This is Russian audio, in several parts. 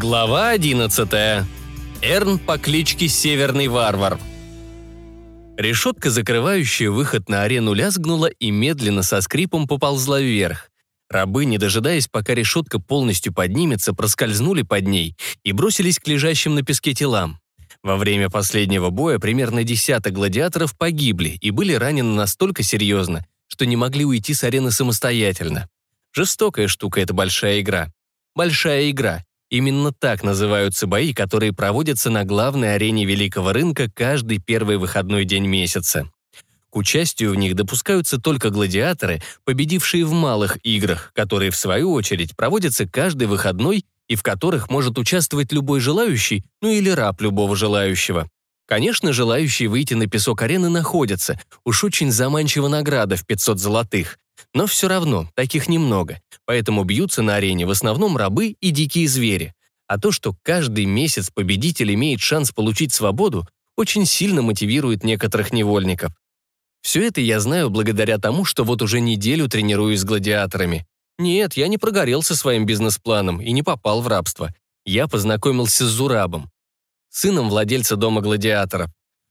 Глава 11. Эрн по кличке Северный Варвар. Решетка, закрывающая выход на арену, лязгнула и медленно со скрипом поползла вверх. Рабы, не дожидаясь, пока решетка полностью поднимется, проскользнули под ней и бросились к лежащим на песке телам. Во время последнего боя примерно десяток гладиаторов погибли и были ранены настолько серьезно, что не могли уйти с арены самостоятельно. Жестокая штука эта большая игра. Большая игра. Именно так называются бои, которые проводятся на главной арене Великого рынка каждый первый выходной день месяца. К участию в них допускаются только гладиаторы, победившие в малых играх, которые, в свою очередь, проводятся каждый выходной и в которых может участвовать любой желающий, ну или раб любого желающего. Конечно, желающие выйти на песок арены находятся, уж очень заманчива награда в 500 золотых. Но все равно, таких немного, поэтому бьются на арене в основном рабы и дикие звери. А то, что каждый месяц победитель имеет шанс получить свободу, очень сильно мотивирует некоторых невольников. Все это я знаю благодаря тому, что вот уже неделю тренируюсь с гладиаторами. Нет, я не прогорел со своим бизнес-планом и не попал в рабство. Я познакомился с Зурабом, сыном владельца дома гладиаторов.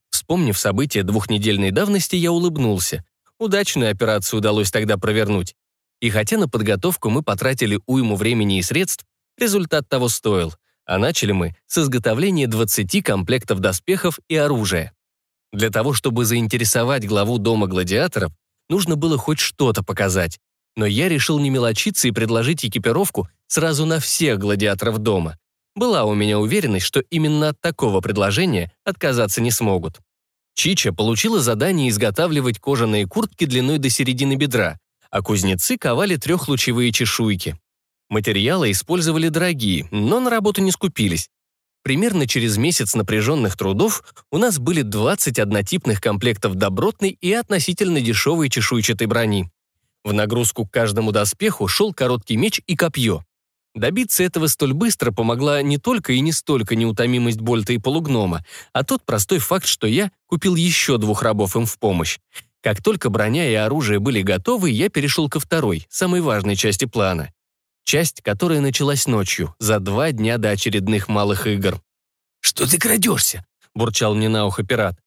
Вспомнив события двухнедельной давности, я улыбнулся. Удачную операцию удалось тогда провернуть. И хотя на подготовку мы потратили уйму времени и средств, результат того стоил. А начали мы с изготовления 20 комплектов доспехов и оружия. Для того, чтобы заинтересовать главу Дома гладиаторов, нужно было хоть что-то показать. Но я решил не мелочиться и предложить экипировку сразу на всех гладиаторов дома. Была у меня уверенность, что именно от такого предложения отказаться не смогут. Чича получила задание изготавливать кожаные куртки длиной до середины бедра, а кузнецы ковали трехлучевые чешуйки. Материалы использовали дорогие, но на работу не скупились. Примерно через месяц напряженных трудов у нас были 20 однотипных комплектов добротной и относительно дешевой чешуйчатой брони. В нагрузку к каждому доспеху шел короткий меч и копье. Добиться этого столь быстро помогла не только и не столько неутомимость Больта и полугнома, а тот простой факт, что я купил еще двух рабов им в помощь. Как только броня и оружие были готовы, я перешел ко второй, самой важной части плана. Часть, которая началась ночью, за два дня до очередных малых игр. «Что ты крадешься?» — бурчал мне на ухо пират.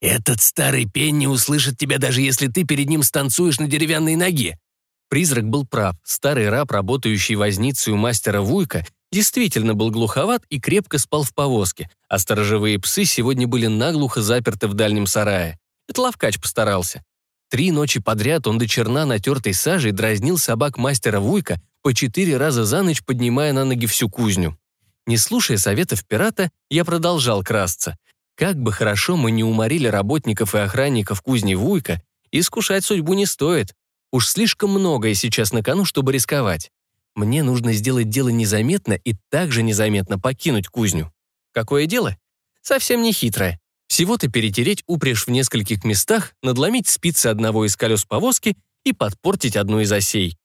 «Этот старый пень не услышит тебя, даже если ты перед ним станцуешь на деревянной ноге. Призрак был прав. Старый раб, работающий возницей у мастера Вуйка, действительно был глуховат и крепко спал в повозке, а сторожевые псы сегодня были наглухо заперты в дальнем сарае. Это Лавкач постарался. Три ночи подряд он до черна натертой сажей дразнил собак мастера Вуйка, по четыре раза за ночь поднимая на ноги всю кузню. Не слушая советов пирата, я продолжал красться. Как бы хорошо мы не уморили работников и охранников кузни Вуйка, искушать судьбу не стоит. Уж слишком многое сейчас на кону, чтобы рисковать. Мне нужно сделать дело незаметно и также незаметно покинуть кузню. Какое дело? Совсем не хитрое. Всего-то перетереть упряжь в нескольких местах, надломить спицы одного из колес повозки и подпортить одну из осей.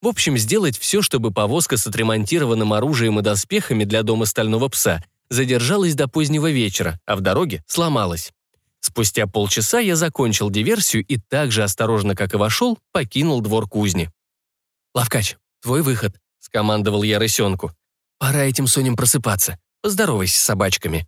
В общем, сделать все, чтобы повозка с отремонтированным оружием и доспехами для дома стального пса задержалась до позднего вечера, а в дороге сломалась. Спустя полчаса я закончил диверсию и так же осторожно, как и вошел, покинул двор кузни. «Лавкач, твой выход», — скомандовал я рысенку. «Пора этим соням просыпаться. Поздоровайся с собачками».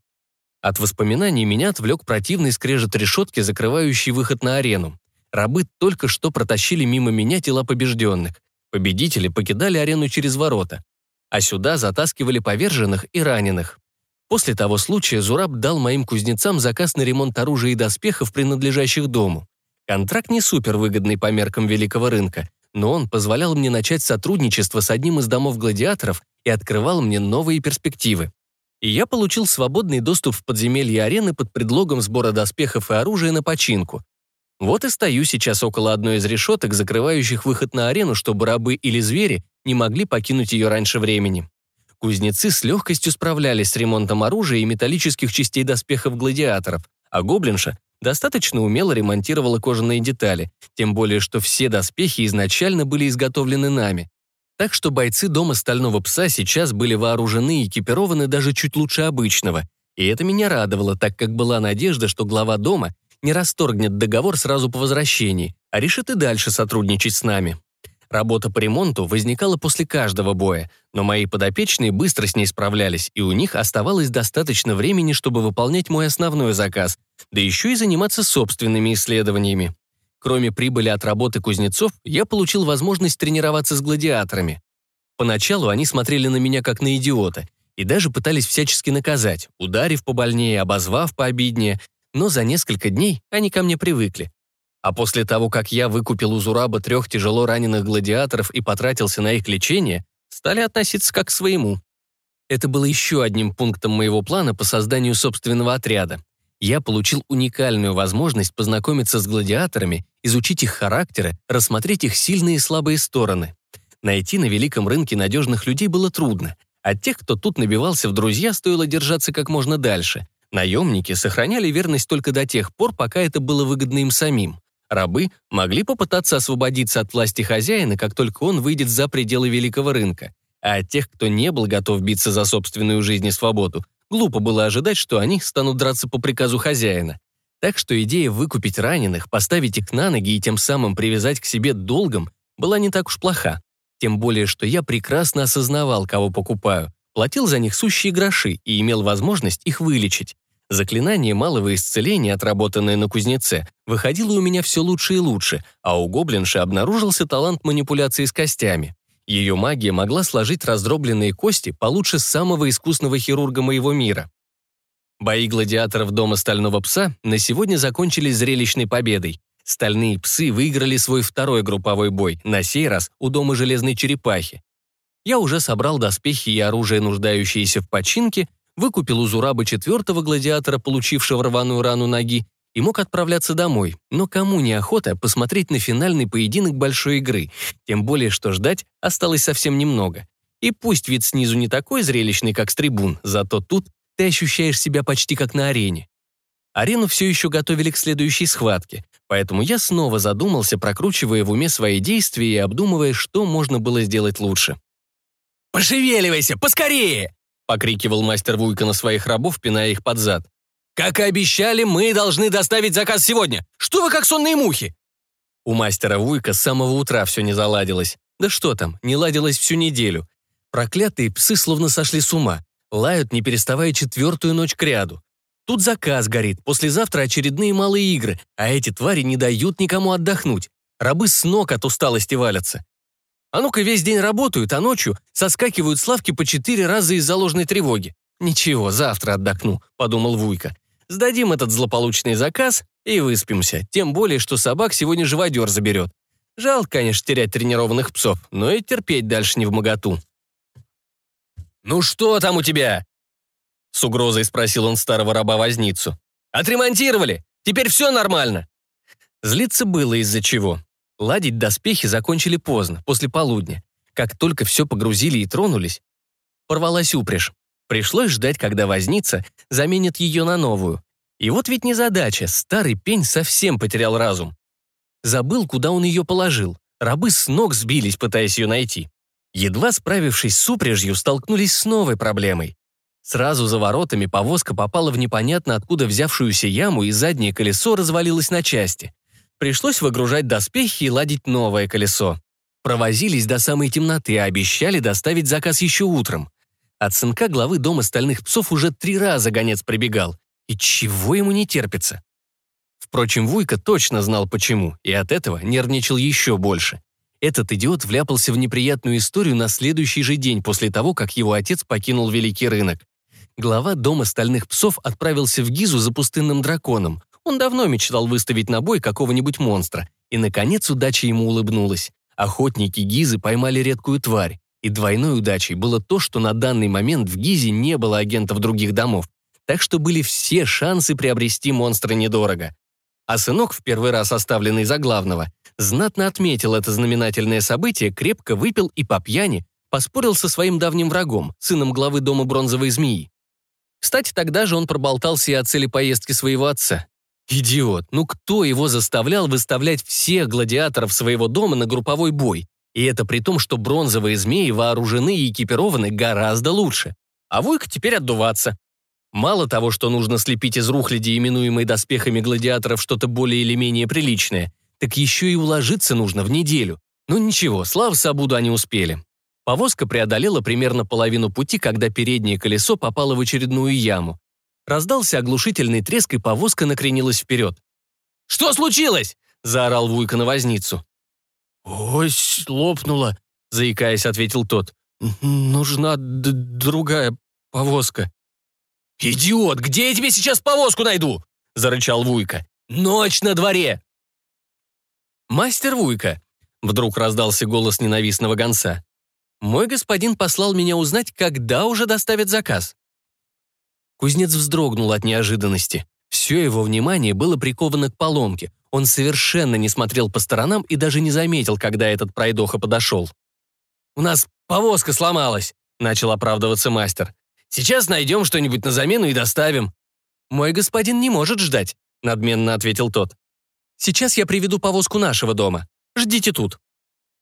От воспоминаний меня отвлек противный скрежет решетки, закрывающий выход на арену. Рабы только что протащили мимо меня тела побежденных. Победители покидали арену через ворота. А сюда затаскивали поверженных и раненых. После того случая Зураб дал моим кузнецам заказ на ремонт оружия и доспехов, принадлежащих дому. Контракт не супервыгодный по меркам великого рынка, но он позволял мне начать сотрудничество с одним из домов гладиаторов и открывал мне новые перспективы. И я получил свободный доступ в подземелье арены под предлогом сбора доспехов и оружия на починку. Вот и стою сейчас около одной из решеток, закрывающих выход на арену, чтобы рабы или звери не могли покинуть ее раньше времени. Кузнецы с легкостью справлялись с ремонтом оружия и металлических частей доспехов гладиаторов, а гоблинша достаточно умело ремонтировала кожаные детали, тем более что все доспехи изначально были изготовлены нами. Так что бойцы дома Стального Пса сейчас были вооружены и экипированы даже чуть лучше обычного. И это меня радовало, так как была надежда, что глава дома не расторгнет договор сразу по возвращении, а решит и дальше сотрудничать с нами. Работа по ремонту возникала после каждого боя, но мои подопечные быстро с ней справлялись, и у них оставалось достаточно времени, чтобы выполнять мой основной заказ, да еще и заниматься собственными исследованиями. Кроме прибыли от работы кузнецов, я получил возможность тренироваться с гладиаторами. Поначалу они смотрели на меня как на идиота и даже пытались всячески наказать, ударив побольнее, обозвав пообиднее, но за несколько дней они ко мне привыкли, а после того, как я выкупил у Зураба трех тяжело раненых гладиаторов и потратился на их лечение, стали относиться как к своему. Это было еще одним пунктом моего плана по созданию собственного отряда. Я получил уникальную возможность познакомиться с гладиаторами, изучить их характеры, рассмотреть их сильные и слабые стороны. Найти на великом рынке надежных людей было трудно. От тех, кто тут набивался в друзья, стоило держаться как можно дальше. Наемники сохраняли верность только до тех пор, пока это было выгодно им самим. Рабы могли попытаться освободиться от власти хозяина, как только он выйдет за пределы великого рынка. А от тех, кто не был готов биться за собственную жизнь и свободу, глупо было ожидать, что они станут драться по приказу хозяина. Так что идея выкупить раненых, поставить их на ноги и тем самым привязать к себе долгом была не так уж плоха. Тем более, что я прекрасно осознавал, кого покупаю, платил за них сущие гроши и имел возможность их вылечить. Заклинание малого исцеления, отработанное на кузнеце, выходило у меня все лучше и лучше, а у гоблинши обнаружился талант манипуляции с костями. Ее магия могла сложить раздробленные кости получше самого искусного хирурга моего мира. Бои гладиаторов Дома Стального Пса на сегодня закончились зрелищной победой. Стальные псы выиграли свой второй групповой бой, на сей раз у Дома Железной Черепахи. Я уже собрал доспехи и оружие, нуждающиеся в починке, выкупил у Зураба четвертого гладиатора, получившего рваную рану ноги, и мог отправляться домой. Но кому не охота посмотреть на финальный поединок большой игры, тем более, что ждать осталось совсем немного. И пусть вид снизу не такой зрелищный, как с трибун, зато тут ты ощущаешь себя почти как на арене. Арену все еще готовили к следующей схватке, поэтому я снова задумался, прокручивая в уме свои действия и обдумывая, что можно было сделать лучше. «Пошевеливайся, поскорее!» — покрикивал мастер Вуйка на своих рабов, пиная их под зад. «Как и обещали, мы должны доставить заказ сегодня. Что вы как сонные мухи?» У мастера Вуйка с самого утра все не заладилось. Да что там, не ладилось всю неделю. Проклятые псы словно сошли с ума. Лают, не переставая четвертую ночь кряду. Тут заказ горит, послезавтра очередные малые игры, а эти твари не дают никому отдохнуть. Рабы с ног от усталости валятся. А ну-ка весь день работают, а ночью соскакивают с лавки по четыре раза из-за ложной тревоги. «Ничего, завтра отдохну», — подумал Вуйка. «Сдадим этот злополучный заказ и выспимся, тем более, что собак сегодня живодер заберет. Жалко, конечно, терять тренированных псов, но и терпеть дальше не в моготу». «Ну что там у тебя?» С угрозой спросил он старого раба-возницу. «Отремонтировали! Теперь все нормально!» Злиться было из-за чего. Ладить доспехи закончили поздно, после полудня. Как только все погрузили и тронулись, порвалась упряжь. Пришлось ждать, когда возница заменит ее на новую. И вот ведь незадача, старый пень совсем потерял разум. Забыл, куда он ее положил. Рабы с ног сбились, пытаясь ее найти. Едва справившись с упряжью, столкнулись с новой проблемой. Сразу за воротами повозка попала в непонятно откуда взявшуюся яму, и заднее колесо развалилось на части. Пришлось выгружать доспехи и ладить новое колесо. Провозились до самой темноты, а обещали доставить заказ еще утром. От сынка главы дома стальных псов уже три раза гонец прибегал. И чего ему не терпится? Впрочем, Вуйка точно знал почему, и от этого нервничал еще больше. Этот идиот вляпался в неприятную историю на следующий же день после того, как его отец покинул Великий рынок. Глава дома стальных псов отправился в Гизу за пустынным драконом. Он давно мечтал выставить на бой какого-нибудь монстра, и, наконец, удача ему улыбнулась. Охотники Гизы поймали редкую тварь, и двойной удачей было то, что на данный момент в Гизе не было агентов других домов, так что были все шансы приобрести монстра недорого. А сынок, в первый раз оставленный за главного, знатно отметил это знаменательное событие, крепко выпил и по пьяни поспорил со своим давним врагом, сыном главы дома бронзовой змеи. Кстати, тогда же он проболтался и о цели поездки своего отца. Идиот, ну кто его заставлял выставлять всех гладиаторов своего дома на групповой бой? И это при том, что бронзовые змеи вооружены и экипированы гораздо лучше. А Вуйка теперь отдуваться. Мало того, что нужно слепить из рухляди, именуемой доспехами гладиаторов, что-то более или менее приличное, так еще и уложиться нужно в неделю. Ну ничего, слава Сабуду они успели. Повозка преодолела примерно половину пути, когда переднее колесо попало в очередную яму. Раздался оглушительный треск, и повозка накренилась вперед. «Что случилось?» — заорал Вуйка на возницу. «Ось лопнула», — заикаясь, ответил тот. «Нужна другая повозка». «Идиот, где я тебе сейчас повозку найду?» — зарычал Вуйка. «Ночь на дворе!» «Мастер Вуйка!» — вдруг раздался голос ненавистного гонца. «Мой господин послал меня узнать, когда уже доставят заказ». Кузнец вздрогнул от неожиданности. Все его внимание было приковано к поломке. Он совершенно не смотрел по сторонам и даже не заметил, когда этот пройдоха подошел. «У нас повозка сломалась», — начал оправдываться мастер. «Сейчас найдем что-нибудь на замену и доставим». «Мой господин не может ждать», — надменно ответил тот. «Сейчас я приведу повозку нашего дома. Ждите тут».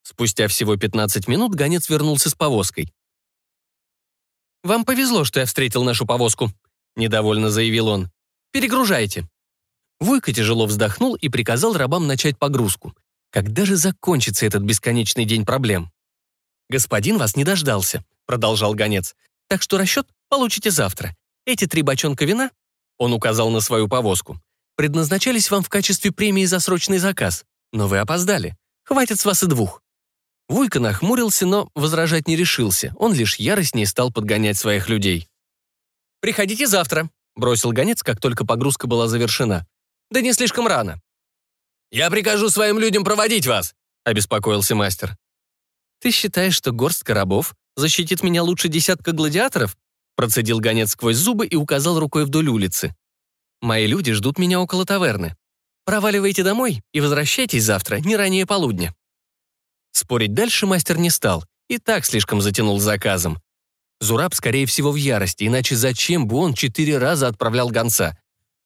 Спустя всего 15 минут гонец вернулся с повозкой. «Вам повезло, что я встретил нашу повозку», — недовольно заявил он. «Перегружайте». Вуйка тяжело вздохнул и приказал рабам начать погрузку. Когда же закончится этот бесконечный день проблем? «Господин вас не дождался», — продолжал гонец. «Так что расчет получите завтра. Эти три бочонка вина он указал на свою повозку. «Предназначались вам в качестве премии за срочный заказ, но вы опоздали. Хватит с вас и двух». Вуйка нахмурился, но возражать не решился. Он лишь яростнее стал подгонять своих людей. «Приходите завтра», — бросил гонец, как только погрузка была завершена. «Да не слишком рано». «Я прикажу своим людям проводить вас», — обеспокоился мастер. «Ты считаешь, что горстка рабов защитит меня лучше десятка гладиаторов?» Процедил гонец сквозь зубы и указал рукой вдоль улицы. «Мои люди ждут меня около таверны. Проваливайте домой и возвращайтесь завтра, не ранее полудня». Спорить дальше мастер не стал, и так слишком затянул заказом. Зураб, скорее всего, в ярости, иначе зачем бы он четыре раза отправлял гонца?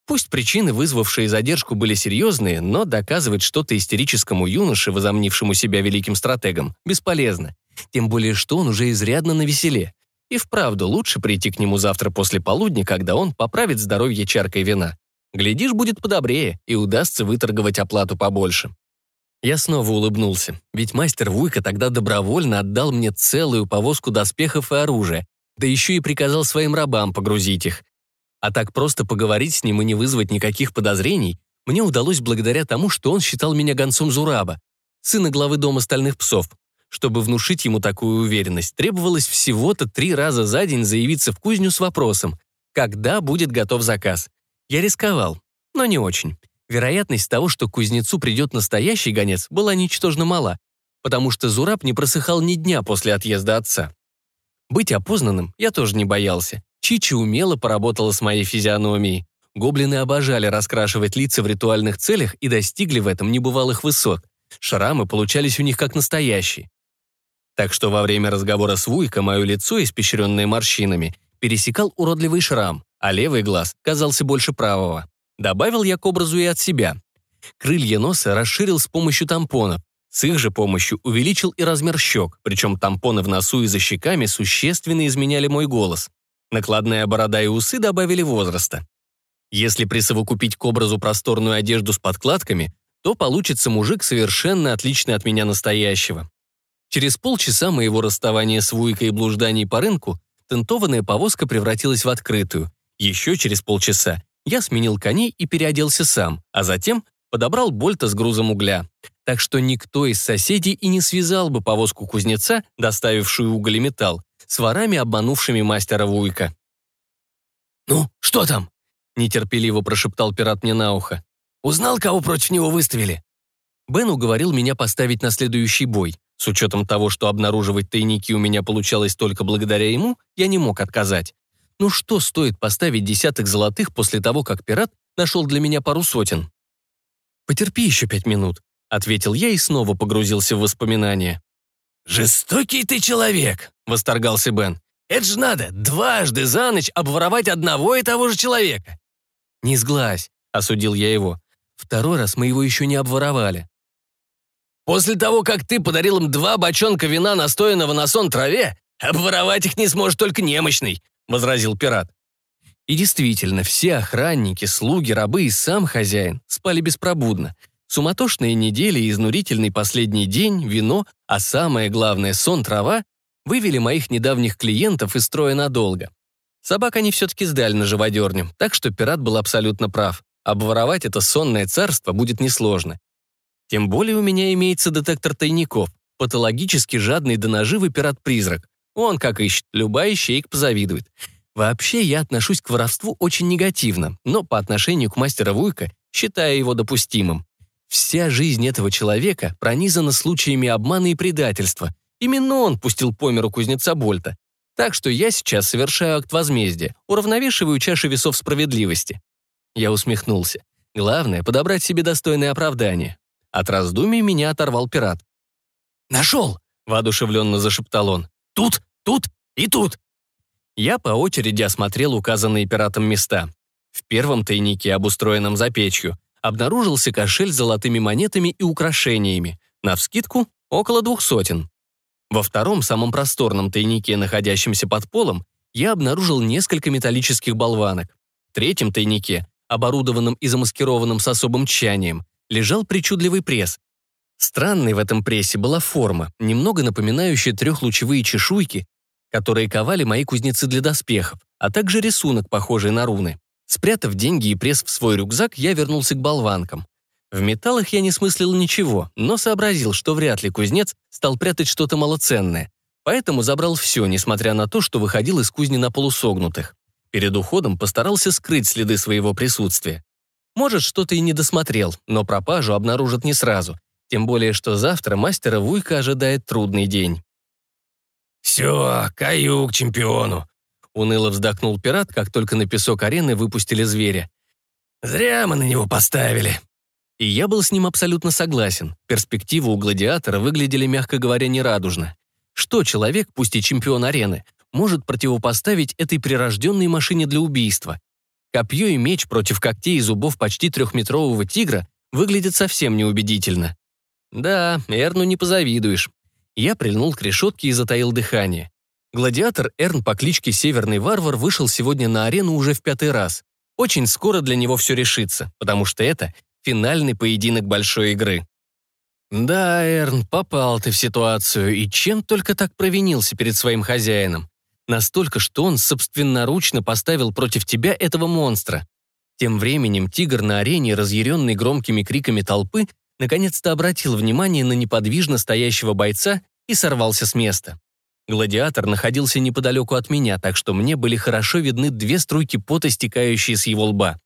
Пусть причины, вызвавшие задержку, были серьезные, но доказывать что-то истерическому юноше, возомнившему себя великим стратегом, бесполезно. Тем более, что он уже изрядно навеселе. И вправду лучше прийти к нему завтра после полудня, когда он поправит здоровье чаркой вина. Глядишь, будет подобрее, и удастся выторговать оплату побольше. Я снова улыбнулся, ведь мастер Вуйка тогда добровольно отдал мне целую повозку доспехов и оружия, да еще и приказал своим рабам погрузить их. А так просто поговорить с ним и не вызвать никаких подозрений мне удалось благодаря тому, что он считал меня гонцом Зураба, сына главы дома стальных псов, чтобы внушить ему такую уверенность, требовалось всего-то три раза за день заявиться в кузню с вопросом, когда будет готов заказ. Я рисковал, но не очень. Вероятность того, что к кузнецу придет настоящий гонец, была ничтожно мала, потому что Зураб не просыхал ни дня после отъезда отца. Быть опознанным я тоже не боялся. Чичи умело поработала с моей физиономией. Гоблины обожали раскрашивать лица в ритуальных целях и достигли в этом небывалых высот. Шрамы получались у них как настоящие. Так что во время разговора с Вуйко мое лицо, испещренное морщинами, пересекал уродливый шрам, а левый глаз казался больше правого. Добавил я к образу и от себя. Крылья носа расширил с помощью тампонов. С их же помощью увеличил и размер щек, причем тампоны в носу и за щеками существенно изменяли мой голос. Накладная борода и усы добавили возраста. Если присовокупить к образу просторную одежду с подкладками, то получится мужик совершенно отличный от меня настоящего. Через полчаса моего расставания с Вуйкой и блужданий по рынку тентованная повозка превратилась в открытую. Еще через полчаса я сменил коней и переоделся сам, а затем подобрал Больта с грузом угля. Так что никто из соседей и не связал бы повозку кузнеца, доставившую уголь и металл, с ворами, обманувшими мастера Вуйка. «Ну, что там?» — нетерпеливо прошептал пират мне на ухо. «Узнал, кого против него выставили?» Бен уговорил меня поставить на следующий бой. С учетом того, что обнаруживать тайники у меня получалось только благодаря ему, я не мог отказать. Ну что стоит поставить десяток золотых после того, как пират нашел для меня пару сотен? «Потерпи еще пять минут», — ответил я и снова погрузился в воспоминания. «Жестокий ты человек», — восторгался Бен. «Это ж надо дважды за ночь обворовать одного и того же человека». «Не сглазь», — осудил я его. «Второй раз мы его еще не обворовали. После того, как ты подарил им два бочонка вина, настоянного на сон траве, обворовать их не сможет только немощный», — возразил пират. И действительно, все охранники, слуги, рабы и сам хозяин спали беспробудно. Суматошные недели, изнурительный последний день, вино, а самое главное — сон, трава — вывели моих недавних клиентов из строя надолго. Собак они все-таки сдали на живодерню, так что пират был абсолютно прав. Обворовать это сонное царство будет несложно. Тем более у меня имеется детектор тайников, патологически жадный до наживы пират-призрак. Он как ищет, любая ищейка позавидует. Вообще я отношусь к воровству очень негативно, но по отношению к мастеру Вуйка считаю его допустимым. Вся жизнь этого человека пронизана случаями обмана и предательства. Именно он пустил по миру кузнеца Больта. Так что я сейчас совершаю акт возмездия, уравновешиваю чаши весов справедливости. Я усмехнулся. Главное — подобрать себе достойное оправдание. От раздумий меня оторвал пират. «Нашел!» — воодушевленно зашептал он. «Тут, тут и тут!» Я по очереди осмотрел указанные пиратом места. В первом тайнике, обустроенном за печью, обнаружился кошель с золотыми монетами и украшениями, навскидку около двух сотен. Во втором, самом просторном тайнике, находящемся под полом, я обнаружил несколько металлических болванок. В третьем тайнике, оборудованном и замаскированном с особым тщанием, лежал причудливый пресс. Странной в этом прессе была форма, немного напоминающая трехлучевые чешуйки, которые ковали мои кузнецы для доспехов, а также рисунок, похожий на руны. Спрятав деньги и пресс в свой рюкзак, я вернулся к болванкам. В металлах я не смыслил ничего, но сообразил, что вряд ли кузнец стал прятать что-то малоценное. Поэтому забрал все, несмотря на то, что выходил из кузни на полусогнутых. Перед уходом постарался скрыть следы своего присутствия. Может, что-то и не досмотрел, но пропажу обнаружат не сразу. Тем более, что завтра мастера Вуйка ожидает трудный день. «Все, каю к чемпиону», Уныло вздохнул пират, как только на песок арены выпустили зверя. «Зря мы на него поставили». И я был с ним абсолютно согласен. Перспективы у гладиатора выглядели, мягко говоря, нерадужно. Что человек, пусть и чемпион арены, может противопоставить этой прирожденной машине для убийства? Копье и меч против когтей и зубов почти трехметрового тигра выглядят совсем неубедительно. Да, Эрну не позавидуешь. Я прильнул к решетке и затаил дыхание. Гладиатор Эрн по кличке Северный Варвар вышел сегодня на арену уже в пятый раз. Очень скоро для него все решится, потому что это финальный поединок большой игры. Да, Эрн, попал ты в ситуацию, и чем только так провинился перед своим хозяином. Настолько, что он собственноручно поставил против тебя этого монстра. Тем временем тигр на арене, разъяренный громкими криками толпы, наконец-то обратил внимание на неподвижно стоящего бойца и сорвался с места. Гладиатор находился неподалеку от меня, так что мне были хорошо видны две струйки пота, стекающие с его лба.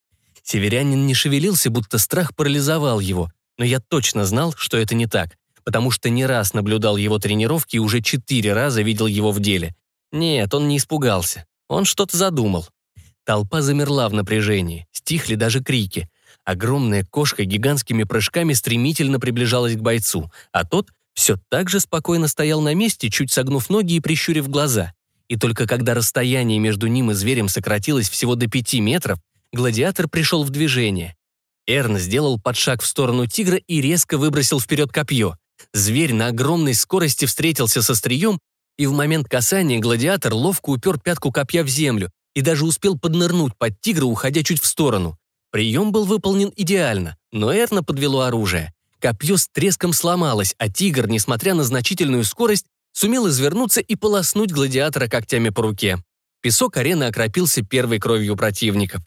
Северянин не шевелился, будто страх парализовал его, но я точно знал, что это не так, потому что не раз наблюдал его тренировки и уже четыре раза видел его в деле. Нет, он не испугался. Он что-то задумал. Толпа замерла в напряжении, стихли даже крики. Огромная кошка гигантскими прыжками стремительно приближалась к бойцу, а тот все так же спокойно стоял на месте, чуть согнув ноги и прищурив глаза. И только когда расстояние между ним и зверем сократилось всего до пяти метров, гладиатор пришел в движение. Эрн сделал подшаг в сторону тигра и резко выбросил вперед копье. Зверь на огромной скорости встретился со стрием, и в момент касания гладиатор ловко упер пятку копья в землю и даже успел поднырнуть под тигра, уходя чуть в сторону. Прием был выполнен идеально, но Эрна подвело оружие. Копье с треском сломалось, а тигр, несмотря на значительную скорость, сумел извернуться и полоснуть гладиатора когтями по руке. Песок арены окропился первой кровью противников.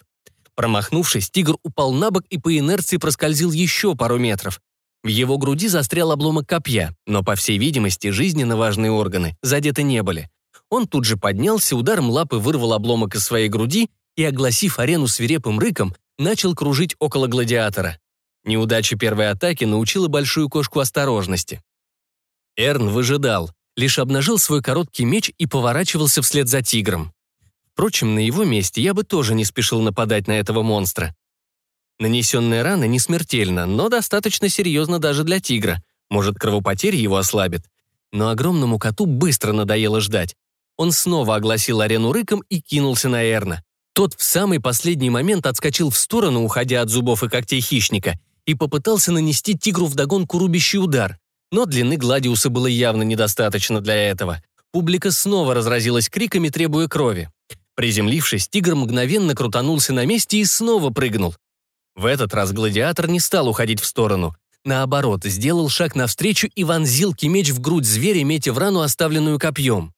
Промахнувшись, тигр упал на бок и по инерции проскользил еще пару метров. В его груди застрял обломок копья, но, по всей видимости, жизненно важные органы задеты не были. Он тут же поднялся, ударом лапы вырвал обломок из своей груди и, огласив арену свирепым рыком, начал кружить около гладиатора. Неудача первой атаки научила большую кошку осторожности. Эрн выжидал, лишь обнажил свой короткий меч и поворачивался вслед за тигром. Впрочем, на его месте я бы тоже не спешил нападать на этого монстра. Нанесенная рана не смертельна, но достаточно серьезно даже для тигра. Может, кровопотеря его ослабит. Но огромному коту быстро надоело ждать. Он снова огласил арену рыком и кинулся на Эрна. Тот в самый последний момент отскочил в сторону, уходя от зубов и когтей хищника, и попытался нанести тигру вдогонку рубящий удар. Но длины Гладиуса было явно недостаточно для этого. Публика снова разразилась криками, требуя крови. Приземлившись, тигр мгновенно крутанулся на месте и снова прыгнул. В этот раз гладиатор не стал уходить в сторону. наоборот, сделал шаг навстречу и вонзил кимеч в грудь зверя, метя в рану, оставленную копьем.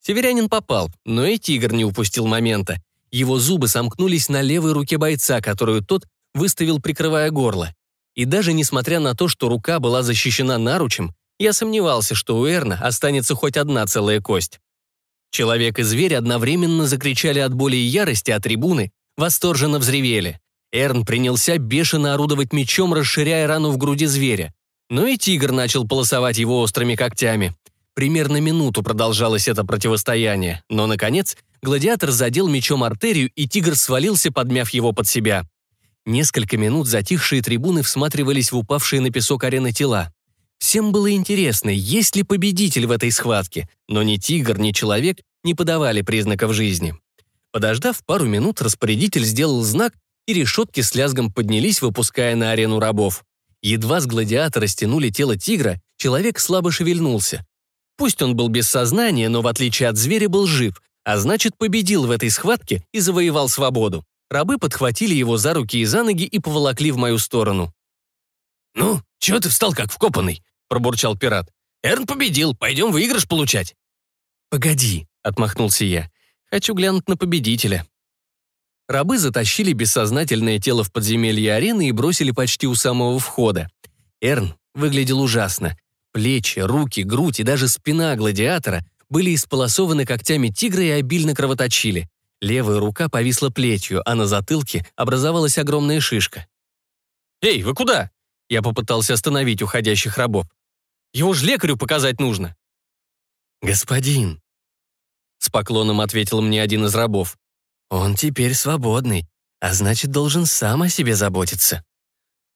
Северянин попал, но и тигр не упустил момента. Его зубы сомкнулись на левой руке бойца, которую тот выставил, прикрывая горло. И даже несмотря на то, что рука была защищена наручем, я сомневался, что у Эрна останется хоть одна целая кость. Человек и зверь одновременно закричали от боли и ярости, а трибуны восторженно взревели. Эрн принялся бешено орудовать мечом, расширяя рану в груди зверя. Но и тигр начал полосовать его острыми когтями. Примерно минуту продолжалось это противостояние, но, наконец, гладиатор задел мечом артерию, и тигр свалился, подмяв его под себя. Несколько минут затихшие трибуны всматривались в упавшие на песок арены тела. Всем было интересно, есть ли победитель в этой схватке, но ни тигр, ни человек не подавали признаков жизни. Подождав пару минут, распорядитель сделал знак, и решетки с лязгом поднялись, выпуская на арену рабов. Едва с гладиатора стянули тело тигра, человек слабо шевельнулся. Пусть он был без сознания, но в отличие от зверя был жив, а значит победил в этой схватке и завоевал свободу. Рабы подхватили его за руки и за ноги и поволокли в мою сторону. «Ну, чего ты встал как вкопанный?» – пробурчал пират. «Эрн победил, пойдем выигрыш получать». «Погоди», — отмахнулся я. «Хочу глянуть на победителя». Рабы затащили бессознательное тело в подземелье арены и бросили почти у самого входа. Эрн выглядел ужасно. Плечи, руки, грудь и даже спина гладиатора были исполосованы когтями тигра и обильно кровоточили. Левая рука повисла плетью, а на затылке образовалась огромная шишка. «Эй, вы куда?» Я попытался остановить уходящих рабов. «Его ж лекарю показать нужно». «Господин», — с поклоном ответил мне один из рабов, «он теперь свободный, а значит, должен сам о себе заботиться».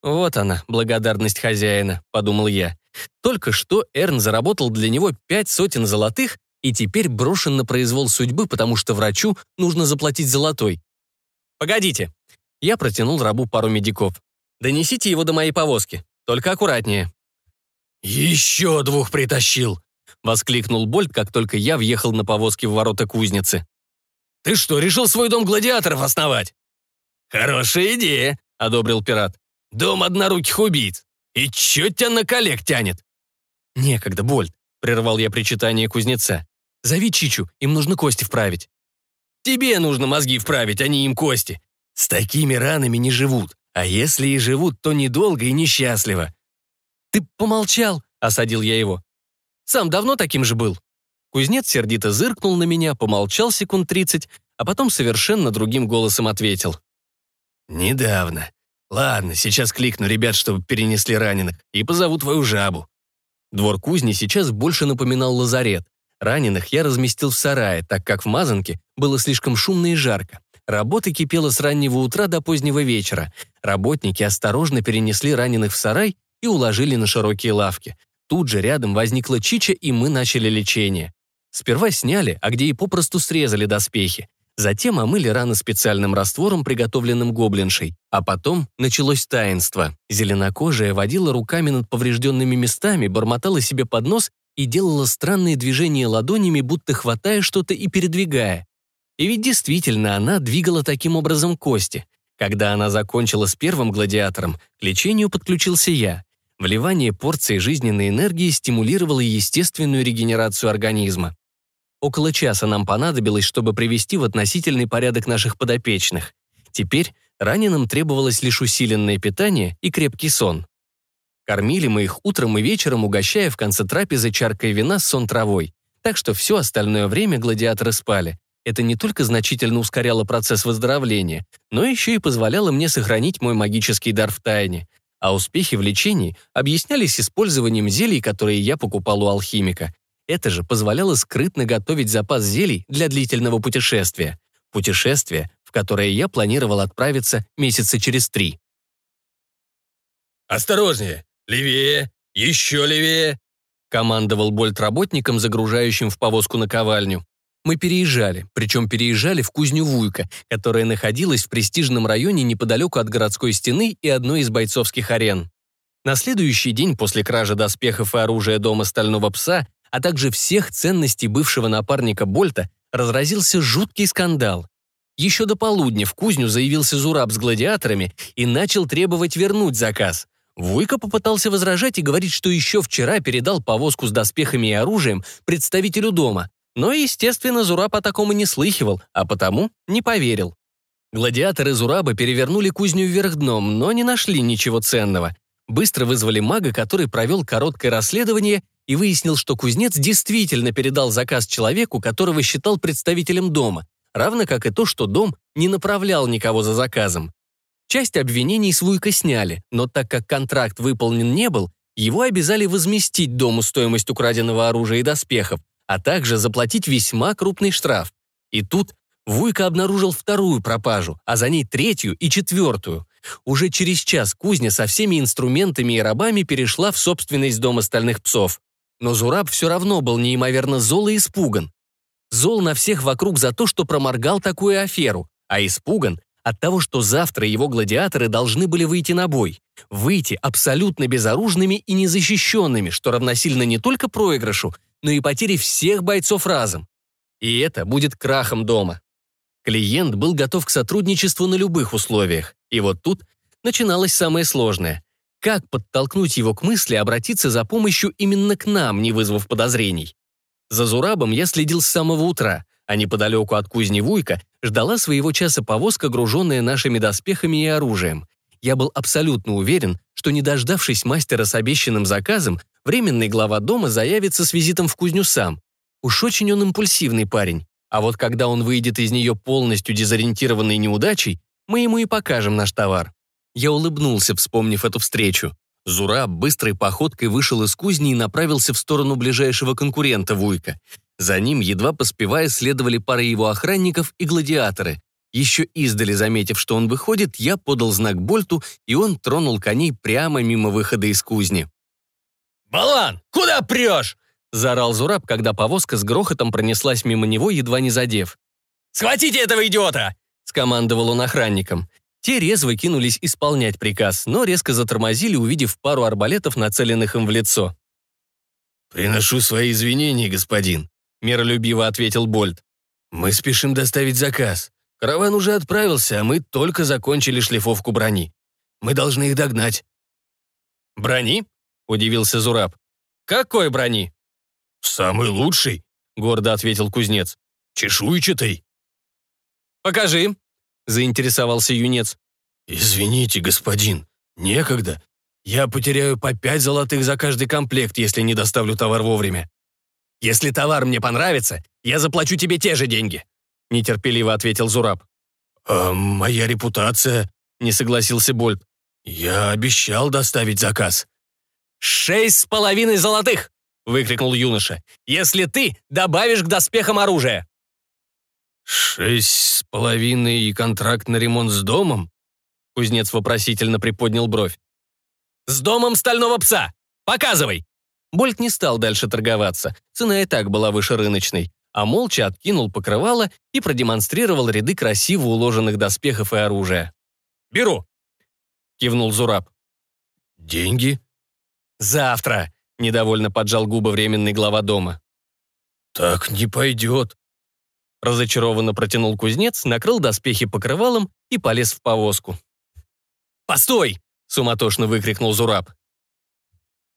«Вот она, благодарность хозяина», — подумал я. Только что Эрн заработал для него пять сотен золотых и теперь брошен на произвол судьбы, потому что врачу нужно заплатить золотой. «Погодите». Я протянул рабу пару медиков. «Донесите его до моей повозки, только аккуратнее». «Еще двух притащил», — воскликнул Больт, как только я въехал на повозке в ворота кузницы. «Ты что, решил свой дом гладиаторов основать?» «Хорошая идея», — одобрил пират. «Дом одноруких убийц. И чё тебя на коллег тянет?» «Некогда, Больт», — прервал я причитание кузнеца. «Зови Чичу, им нужно кости вправить». «Тебе нужно мозги вправить, а не им кости. С такими ранами не живут, а если и живут, то недолго и несчастливо». «Ты помолчал», — осадил я его. Сам давно таким же был?» Кузнец сердито зыркнул на меня, помолчал секунд тридцать, а потом совершенно другим голосом ответил. «Недавно. Ладно, сейчас кликну ребят, чтобы перенесли раненых, и позову твою жабу». Двор кузни сейчас больше напоминал лазарет. Раненых я разместил в сарае, так как в Мазанке было слишком шумно и жарко. Работа кипела с раннего утра до позднего вечера. Работники осторожно перенесли раненых в сарай и уложили на широкие лавки. Тут же рядом возникла Чича, и мы начали лечение. Сперва сняли, а где и попросту срезали доспехи. Затем омыли раны специальным раствором, приготовленным гоблиншей. А потом началось таинство. Зеленокожая водила руками над поврежденными местами, бормотала себе под нос и делала странные движения ладонями, будто хватая что-то и передвигая. И ведь действительно она двигала таким образом кости. Когда она закончила с первым гладиатором, к лечению подключился я. Вливание порции жизненной энергии стимулировало естественную регенерацию организма. Около часа нам понадобилось, чтобы привести в относительный порядок наших подопечных. Теперь раненым требовалось лишь усиленное питание и крепкий сон. Кормили мы их утром и вечером, угощая в конце трапезы чаркой вина с сон травой. Так что все остальное время гладиаторы спали. Это не только значительно ускоряло процесс выздоровления, но еще и позволяло мне сохранить мой магический дар в тайне а успехи в лечении объяснялись использованием зелий, которые я покупал у алхимика. Это же позволяло скрытно готовить запас зелий для длительного путешествия. Путешествие, в которое я планировал отправиться месяца через три. «Осторожнее! Левее! Еще левее!» командовал Больт работникам, загружающим в повозку на ковальню. Мы переезжали, причем переезжали в кузню Вуйка, которая находилась в престижном районе неподалеку от городской стены и одной из бойцовских арен. На следующий день после кражи доспехов и оружия дома Стального Пса, а также всех ценностей бывшего напарника Больта, разразился жуткий скандал. Еще до полудня в кузню заявился Зураб с гладиаторами и начал требовать вернуть заказ. Вуйка попытался возражать и говорить, что еще вчера передал повозку с доспехами и оружием представителю дома, но, естественно, Зураб о таком и не слыхивал, а потому не поверил. Гладиаторы Зураба перевернули кузню вверх дном, но не нашли ничего ценного. Быстро вызвали мага, который провел короткое расследование и выяснил, что кузнец действительно передал заказ человеку, которого считал представителем дома, равно как и то, что дом не направлял никого за заказом. Часть обвинений с Вуйка сняли, но так как контракт выполнен не был, его обязали возместить дому стоимость украденного оружия и доспехов, а также заплатить весьма крупный штраф. И тут Вуйка обнаружил вторую пропажу, а за ней третью и четвертую. Уже через час кузня со всеми инструментами и рабами перешла в собственность дома стальных псов. Но Зураб все равно был неимоверно зол и испуган. Зол на всех вокруг за то, что проморгал такую аферу, а испуган от того, что завтра его гладиаторы должны были выйти на бой. Выйти абсолютно безоружными и незащищенными, что равносильно не только проигрышу, но и потере всех бойцов разом. И это будет крахом дома. Клиент был готов к сотрудничеству на любых условиях. И вот тут начиналось самое сложное. Как подтолкнуть его к мысли обратиться за помощью именно к нам, не вызвав подозрений? За Зурабом я следил с самого утра, а неподалеку от кузни Вуйка ждала своего часа повозка, груженная нашими доспехами и оружием. Я был абсолютно уверен, что, не дождавшись мастера с обещанным заказом, временный глава дома заявится с визитом в кузню сам. Уж очень он импульсивный парень. А вот когда он выйдет из нее полностью дезориентированной неудачей, мы ему и покажем наш товар. Я улыбнулся, вспомнив эту встречу. Зура быстрой походкой вышел из кузни и направился в сторону ближайшего конкурента Вуйка. За ним, едва поспевая, следовали пара его охранников и гладиаторы. Еще издали заметив, что он выходит, я подал знак Больту, и он тронул коней прямо мимо выхода из кузни. «Балан, куда прешь?» Заорал Зураб, когда повозка с грохотом пронеслась мимо него, едва не задев. «Схватите этого идиота!» — скомандовал он охранникам. Те резво кинулись исполнять приказ, но резко затормозили, увидев пару арбалетов, нацеленных им в лицо. «Приношу свои извинения, господин», — миролюбиво ответил Больт. «Мы спешим доставить заказ. Караван уже отправился, а мы только закончили шлифовку брони. Мы должны их догнать». «Брони?» — удивился Зураб. «Какой брони?» «Самый лучший», — гордо ответил кузнец. «Чешуйчатый». «Покажи», — заинтересовался юнец. «Извините, господин, некогда. Я потеряю по пять золотых за каждый комплект, если не доставлю товар вовремя». «Если товар мне понравится, я заплачу тебе те же деньги», — нетерпеливо ответил Зураб. «А моя репутация?» — не согласился Больт. «Я обещал доставить заказ». «Шесть с половиной золотых!» — выкрикнул юноша. «Если ты добавишь к доспехам оружие!» «Шесть с половиной и контракт на ремонт с домом?» Кузнец вопросительно приподнял бровь. «С домом стального пса! Показывай!» Больт не стал дальше торговаться, цена и так была выше рыночной, а молча откинул покрывало и продемонстрировал ряды красиво уложенных доспехов и оружия. «Беру!» — кивнул Зураб. «Деньги?» «Завтра!» — недовольно поджал губы временный глава дома. «Так не пойдет», — разочарованно протянул кузнец, накрыл доспехи покрывалом и полез в повозку. «Постой!» — суматошно выкрикнул Зураб.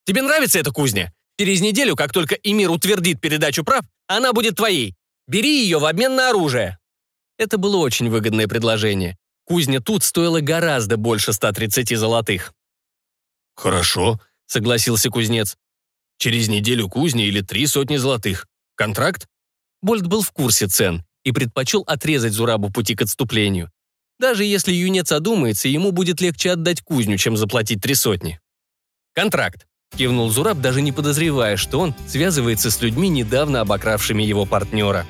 «Тебе нравится эта кузня? Через неделю, как только Эмир утвердит передачу прав, она будет твоей. Бери ее в обмен на оружие». Это было очень выгодное предложение. Кузня тут стоила гораздо больше 130 золотых. «Хорошо», — согласился кузнец. Через неделю кузни или три сотни золотых. Контракт? Больт был в курсе цен и предпочел отрезать Зурабу пути к отступлению. Даже если юнец одумается, ему будет легче отдать кузню, чем заплатить три сотни. «Контракт», — кивнул Зураб, даже не подозревая, что он связывается с людьми, недавно обокравшими его партнера.